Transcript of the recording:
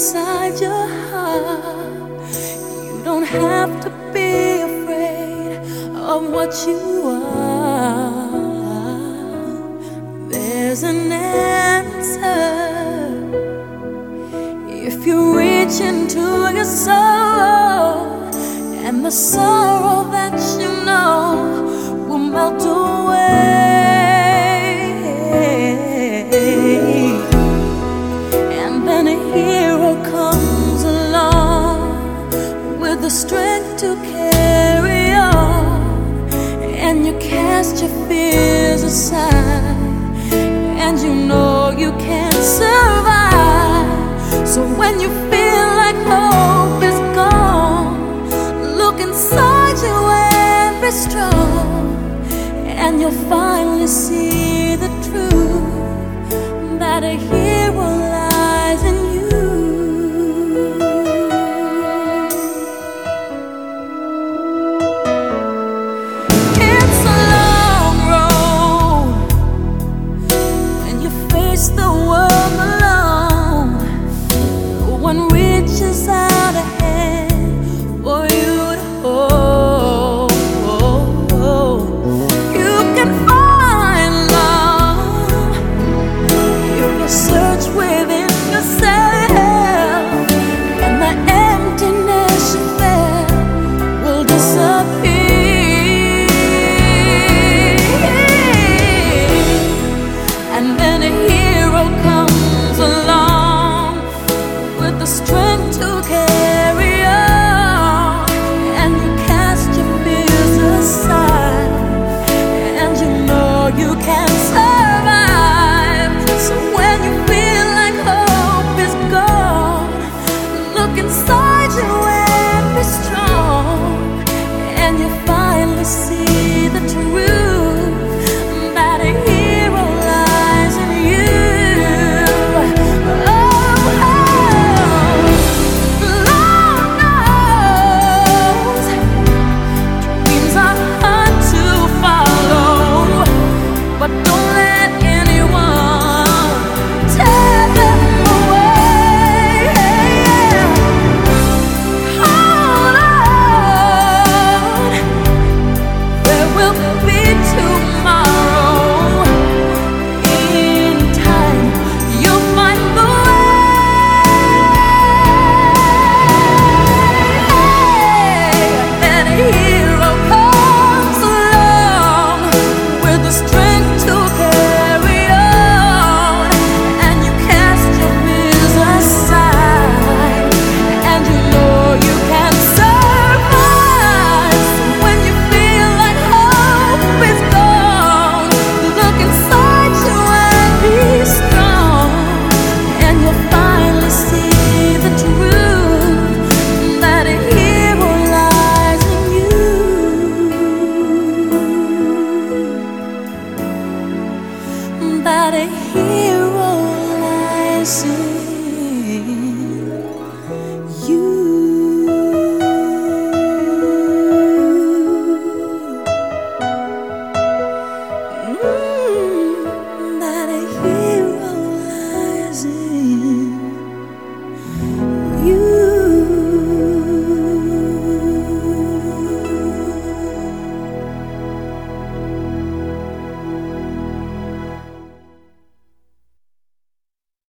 inside your heart. You don't have to be afraid of what you are. There's an answer if you reach into your soul, and the sorrow that you cast your fears aside, and you know you can survive. So when you feel like hope is gone, look inside you and be strong, and you'll finally see And then a hero comes along with the strength to carry on, and you cast your fears aside, and you know you can survive. So when you feel like hope is gone, look inside you and be strong, and you finally see hero lies in